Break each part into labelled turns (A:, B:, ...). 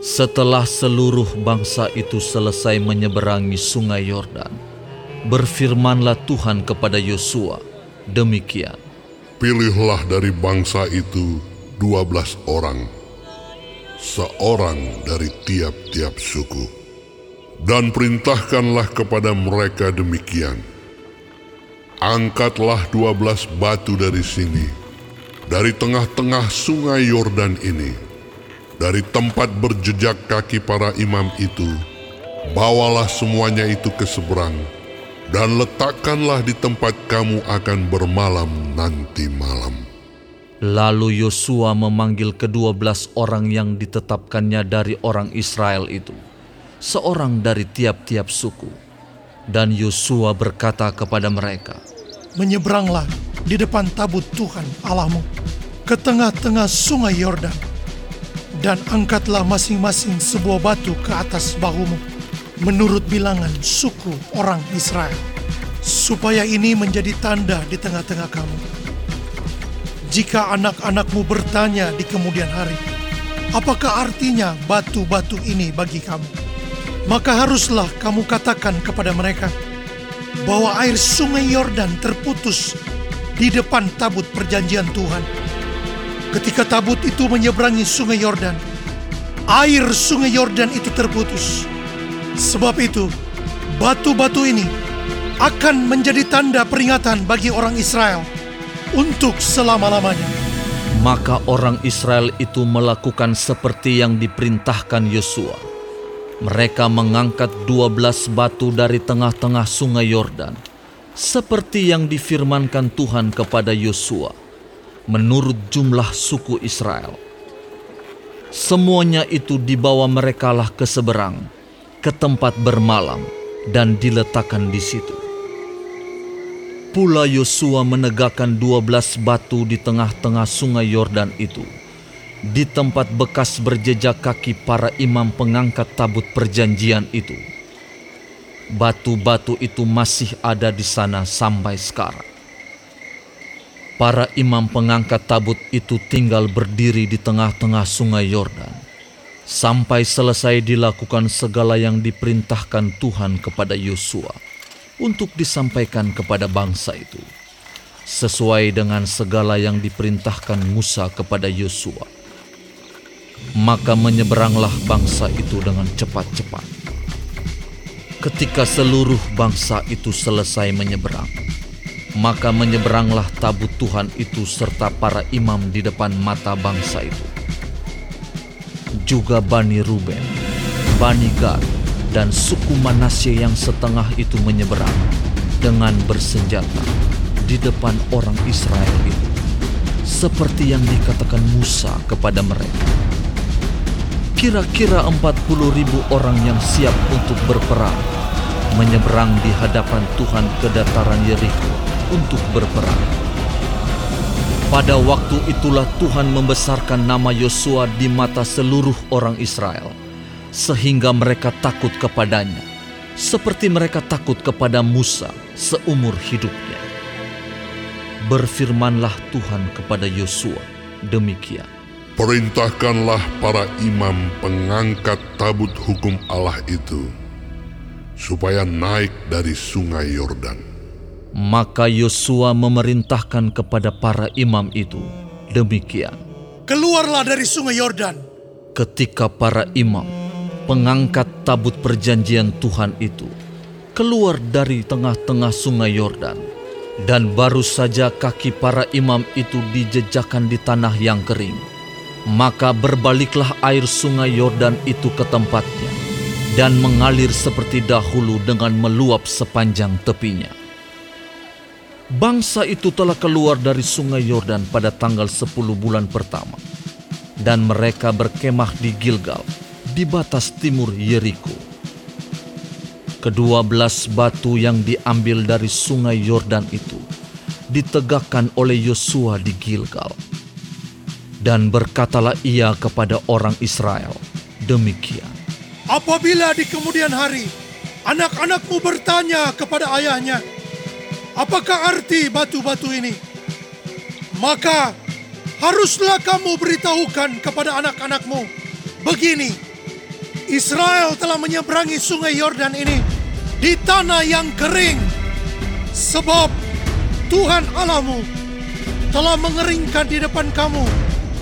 A: Setelah seluruh bangsa itu selesai menyeberangi sungai Yordan, berfirmanlah Tuhan kepada Yosua, demikian.
B: Pilihlah dari bangsa itu dua belas orang, seorang dari tiap-tiap suku. Dan perintahkanlah kepada mereka demikian. Angkatlah dua belas batu dari sini, dari tengah-tengah sungai Yordan ini, dari tempat berjejak kaki para imam itu, bawalah semuanya itu ke seberang, dan letakkanlah di tempat kamu akan bermalam nanti malam.
A: Lalu Yosua memanggil kedua belas orang yang ditetapkannya dari orang Israel itu, seorang dari tiap-tiap suku. Dan Yosua berkata kepada mereka,
C: Menyeberanglah di depan tabut Tuhan Allahmu ke tengah-tengah sungai Yordan dan angkatlah masing-masing sebuah batu ke atas bahumu menurut bilangan suku orang Israel supaya ini menjadi tanda di tengah-tengah kamu. Jika anak-anakmu bertanya di kemudian hari apakah artinya batu-batu ini bagi kamu? Maka haruslah kamu katakan kepada mereka bahwa air sungai Yordan terputus di depan tabut perjanjian Tuhan Ketika tabut itu menyeberangi sungai Yordan, air sungai Yordan itu terputus. Sebab itu, batu-batu ini akan menjadi tanda peringatan bagi orang Israel untuk selama-lamanya.
A: Maka orang Israel itu melakukan seperti yang diperintahkan Yosua. Mereka mengangkat dua belas batu dari tengah-tengah sungai Yordan, seperti yang difirmankan Tuhan kepada Yosua menurut jumlah suku Israel. Semuanya itu dibawa merekalah ke seberang, ke tempat bermalam, dan diletakkan di situ. Pula Yosua menegakkan dua belas batu di tengah-tengah sungai Yordan itu, di tempat bekas berjejak kaki para imam pengangkat tabut perjanjian itu. Batu-batu itu masih ada di sana sampai sekarang. Para imam pengangkat tabut itu tinggal berdiri di tengah-tengah sungai Yordan sampai selesai dilakukan segala yang diperintahkan Tuhan kepada Yosua untuk disampaikan kepada bangsa itu sesuai dengan segala yang diperintahkan Musa kepada Yosua. Maka menyeberanglah bangsa itu dengan cepat-cepat. Ketika seluruh bangsa itu selesai menyeberang, maka menyeberanglah tabut Tuhan itu serta para imam di depan mata bangsa itu. Juga Bani Ruben, Bani Gad, dan suku Manasye yang setengah itu menyeberang dengan bersenjata di depan orang Israel itu. Seperti yang dikatakan Musa kepada mereka. Kira-kira 40 ribu orang yang siap untuk berperang menyeberang di hadapan Tuhan ke dataran Yeriko untuk berperang. Pada waktu itulah Tuhan membesarkan nama Yosua di mata seluruh orang Israel, sehingga mereka takut kepadanya, seperti mereka takut kepada Musa seumur hidupnya. Berfirmanlah Tuhan kepada Yosua demikian.
B: Perintahkanlah para imam pengangkat tabut hukum Allah itu, supaya naik dari sungai Yordan
A: maka Yosua memerintahkan kepada para imam itu demikian.
C: Keluarlah dari sungai Yordan.
A: Ketika para imam pengangkat tabut perjanjian Tuhan itu keluar dari tengah-tengah sungai Yordan dan baru saja kaki para imam itu dijejakkan di tanah yang kering, maka berbaliklah air sungai Yordan itu ke tempatnya dan mengalir seperti dahulu dengan meluap sepanjang tepinya. Bangsa itu telah keluar dari sungai Yordan pada tanggal 10 bulan pertama. Dan mereka berkemah di Gilgal, di batas timur Yeriko. Kedua belas batu yang diambil dari sungai Yordan itu ditegakkan oleh Yosua di Gilgal. Dan berkatalah ia kepada orang Israel, demikian.
C: Apabila di kemudian hari anak-anakmu bertanya kepada ayahnya, apakah arti batu-batu ini? Maka haruslah kamu beritahukan kepada anak-anakmu, begini, Israel telah menyeberangi sungai Yordan ini di tanah yang kering. Sebab Tuhan Allahmu telah mengeringkan di depan kamu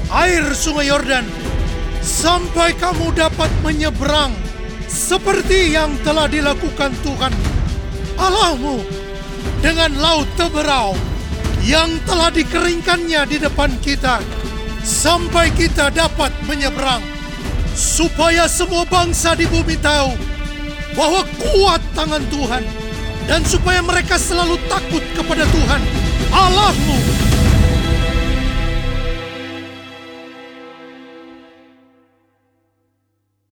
C: air sungai Yordan sampai kamu dapat menyeberang seperti yang telah dilakukan Tuhan Allahmu dengan laut teberau yang telah dikeringkannya di depan kita sampai kita dapat menyeberang. Supaya semua bangsa di bumi tahu bahwa kuat tangan Tuhan dan supaya mereka selalu takut kepada Tuhan Allahmu